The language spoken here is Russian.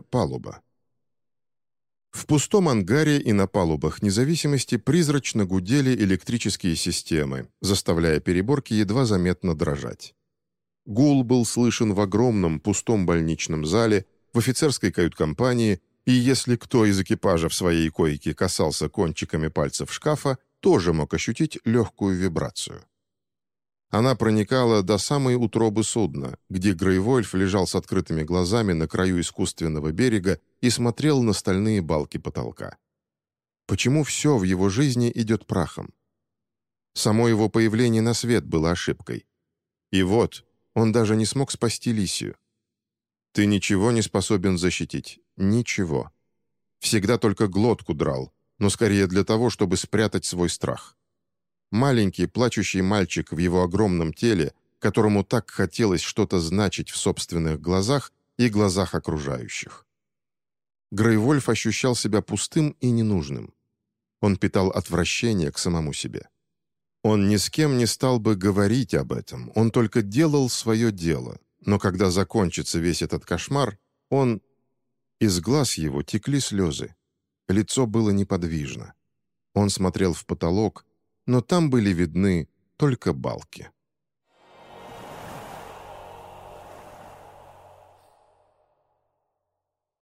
Палуба. В пустом ангаре и на палубах независимости призрачно гудели электрические системы, заставляя переборки едва заметно дрожать. Гул был слышен в огромном пустом больничном зале, в офицерской кают-компании, и если кто из экипажа в своей койке касался кончиками пальцев шкафа, тоже мог ощутить легкую вибрацию. Она проникала до самой утробы судна, где Грейвольф лежал с открытыми глазами на краю искусственного берега и смотрел на стальные балки потолка. Почему все в его жизни идет прахом? Само его появление на свет было ошибкой. И вот, он даже не смог спасти Лисию. Ты ничего не способен защитить. Ничего. Всегда только глотку драл, но скорее для того, чтобы спрятать свой страх. Маленький плачущий мальчик в его огромном теле, которому так хотелось что-то значить в собственных глазах и глазах окружающих. Грейвольф ощущал себя пустым и ненужным. Он питал отвращение к самому себе. Он ни с кем не стал бы говорить об этом, он только делал свое дело. Но когда закончится весь этот кошмар, он... Из глаз его текли слезы. Лицо было неподвижно. Он смотрел в потолок, но там были видны только балки.